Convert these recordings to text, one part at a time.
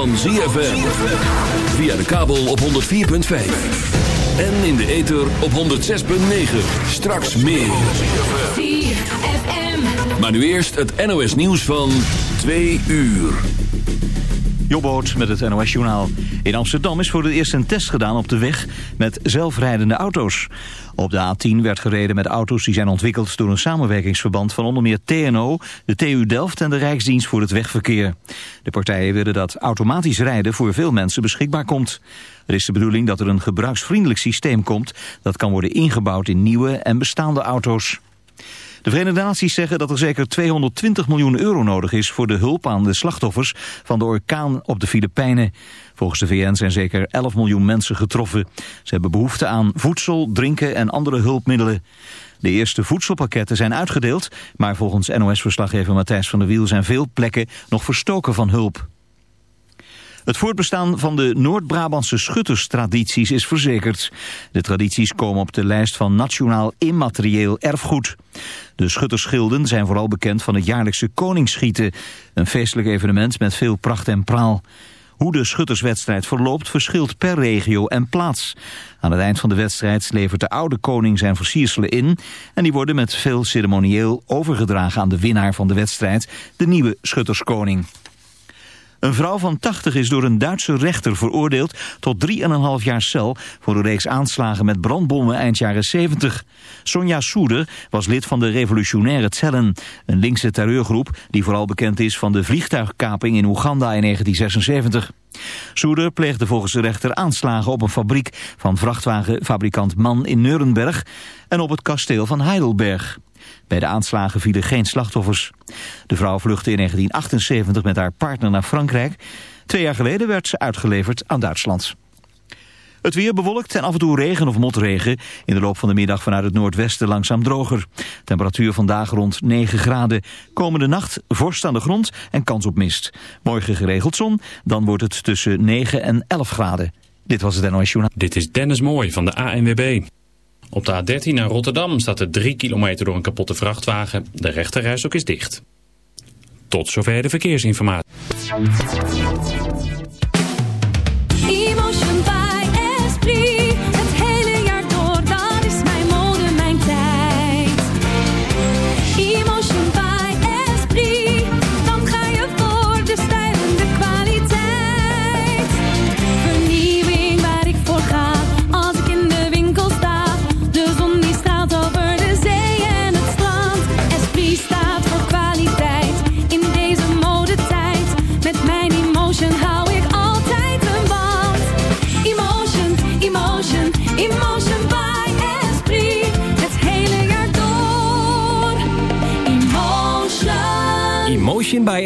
van ZFM. Via de kabel op 104.5. En in de ether op 106.9. Straks meer. Maar nu eerst het NOS nieuws van 2 uur. Jobboot met het NOS Journaal. In Amsterdam is voor het eerst een test gedaan op de weg met zelfrijdende auto's. Op de A10 werd gereden met auto's die zijn ontwikkeld door een samenwerkingsverband van onder meer TNO, de TU Delft en de Rijksdienst voor het Wegverkeer. De partijen willen dat automatisch rijden voor veel mensen beschikbaar komt. Er is de bedoeling dat er een gebruiksvriendelijk systeem komt dat kan worden ingebouwd in nieuwe en bestaande auto's. De Verenigde Naties zeggen dat er zeker 220 miljoen euro nodig is voor de hulp aan de slachtoffers van de orkaan op de Filipijnen. Volgens de VN zijn zeker 11 miljoen mensen getroffen. Ze hebben behoefte aan voedsel, drinken en andere hulpmiddelen. De eerste voedselpakketten zijn uitgedeeld, maar volgens NOS-verslaggever Matthijs van der Wiel zijn veel plekken nog verstoken van hulp. Het voortbestaan van de Noord-Brabantse schutterstradities is verzekerd. De tradities komen op de lijst van Nationaal Immaterieel Erfgoed. De schutterschilden zijn vooral bekend van het jaarlijkse Koningsschieten. Een feestelijk evenement met veel pracht en praal. Hoe de schutterswedstrijd verloopt verschilt per regio en plaats. Aan het eind van de wedstrijd levert de oude koning zijn versierselen in... en die worden met veel ceremonieel overgedragen aan de winnaar van de wedstrijd... de nieuwe schutterskoning. Een vrouw van 80 is door een Duitse rechter veroordeeld tot 3,5 jaar cel voor een reeks aanslagen met brandbommen eind jaren 70. Sonja Soeder was lid van de revolutionaire Cellen, een linkse terreurgroep die vooral bekend is van de vliegtuigkaping in Oeganda in 1976. Soeder pleegde volgens de rechter aanslagen op een fabriek van vrachtwagenfabrikant Mann in Nuremberg en op het kasteel van Heidelberg. Bij de aanslagen vielen geen slachtoffers. De vrouw vluchtte in 1978 met haar partner naar Frankrijk. Twee jaar geleden werd ze uitgeleverd aan Duitsland. Het weer bewolkt en af en toe regen of motregen. In de loop van de middag vanuit het noordwesten langzaam droger. Temperatuur vandaag rond 9 graden. Komende nacht vorst aan de grond en kans op mist. Morgen geregeld zon, dan wordt het tussen 9 en 11 graden. Dit was het NOS Journaal. Dit is Dennis Mooij van de ANWB. Op de A13 naar Rotterdam staat er 3 kilometer door een kapotte vrachtwagen. De rechterreis is dicht. Tot zover de verkeersinformatie.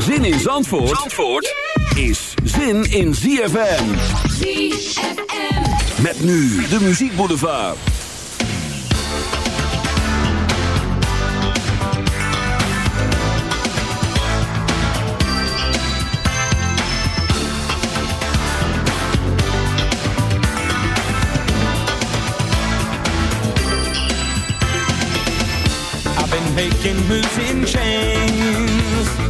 Zin in Zandvoort, Zandvoort is zin in ZFM. ZFM. Met nu de muziekboulevard. I've been making moves in chains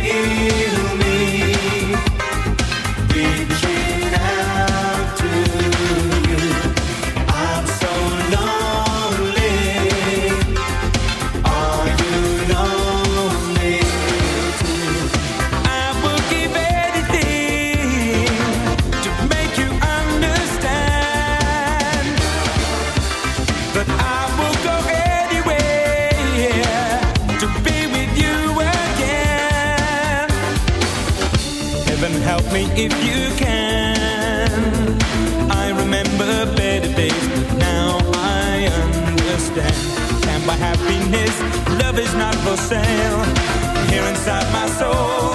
feeling Heaven help me if you can. I remember better days, but now I understand. Can't buy happiness, love is not for sale. Here inside my soul,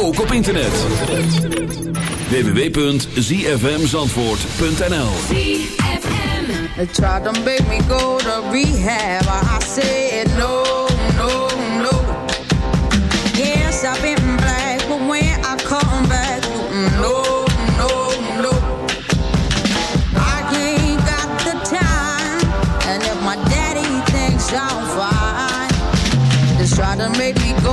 Ook op internet. www.zfmzandvoort.nl They tried to make me go to rehab. I said no, no, no. Yes, I've been black, when I come back, no, try to make me go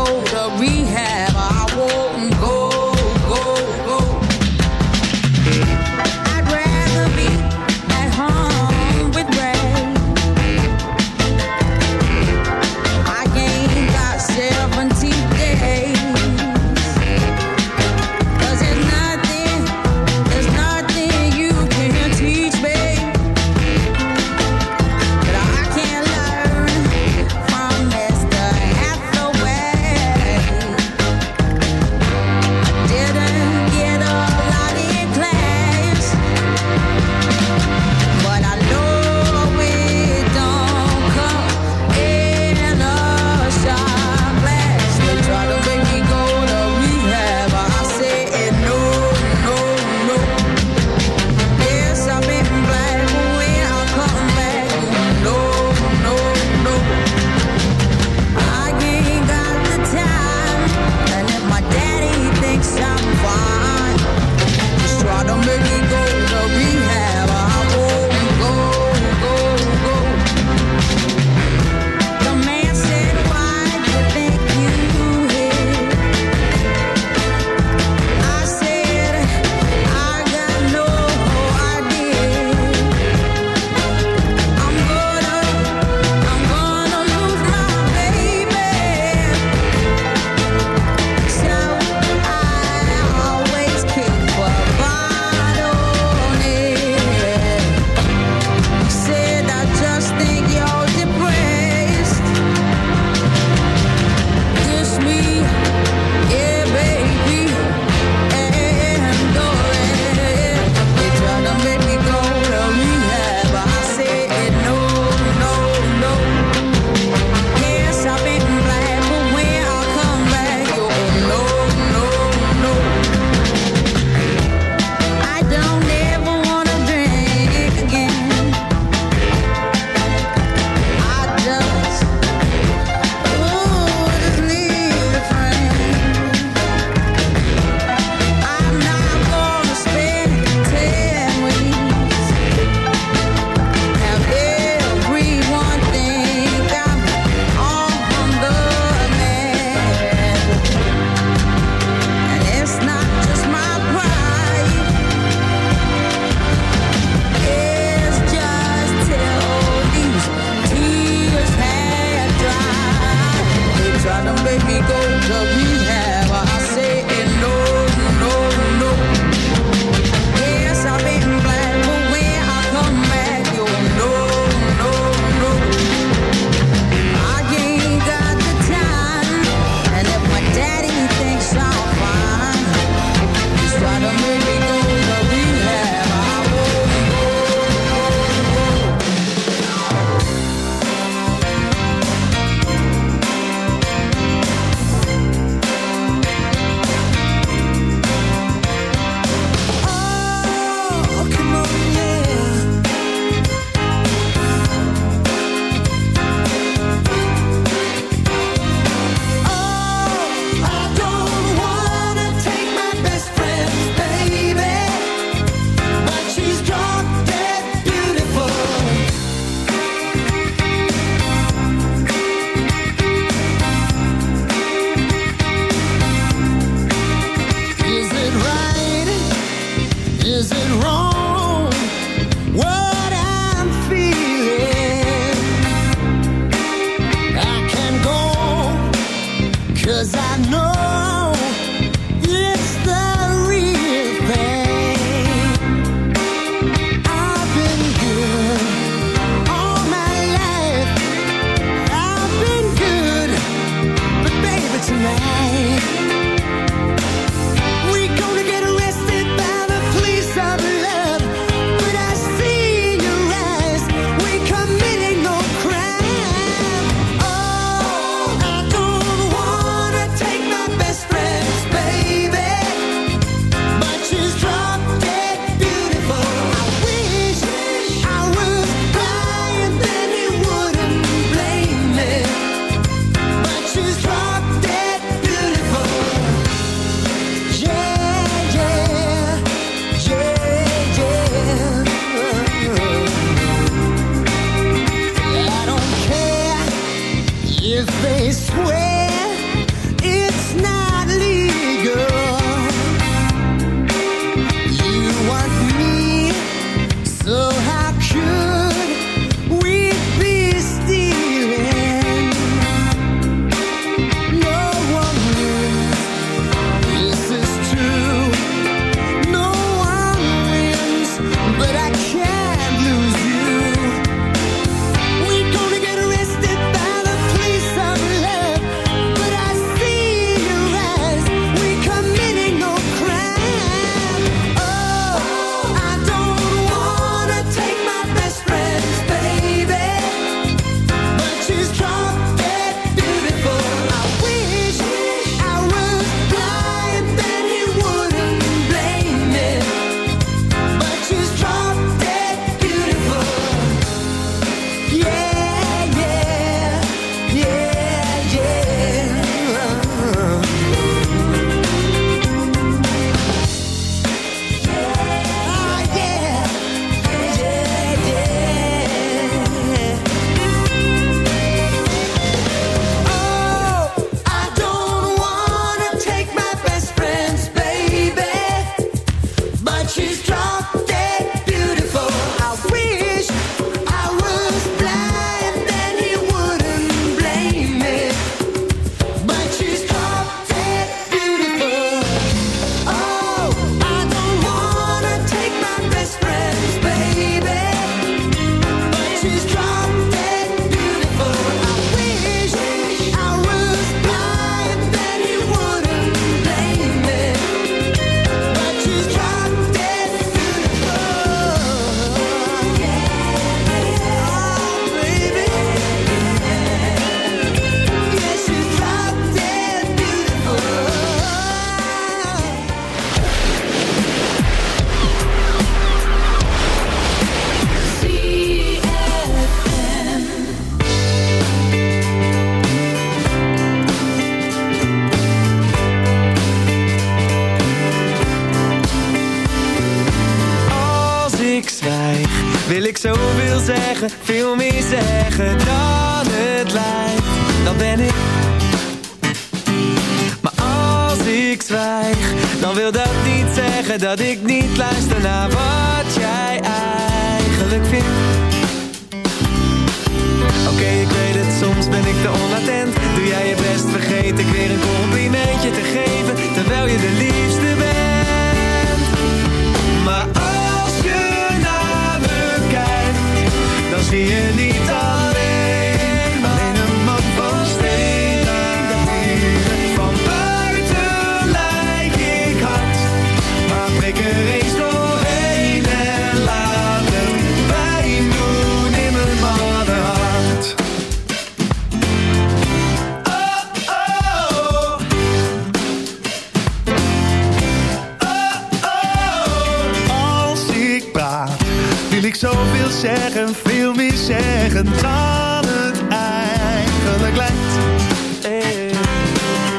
En dan het eigenlijk lijkt.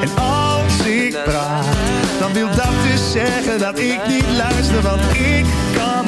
En als ik praat, dan wil dat dus zeggen dat ik niet luister, want ik kan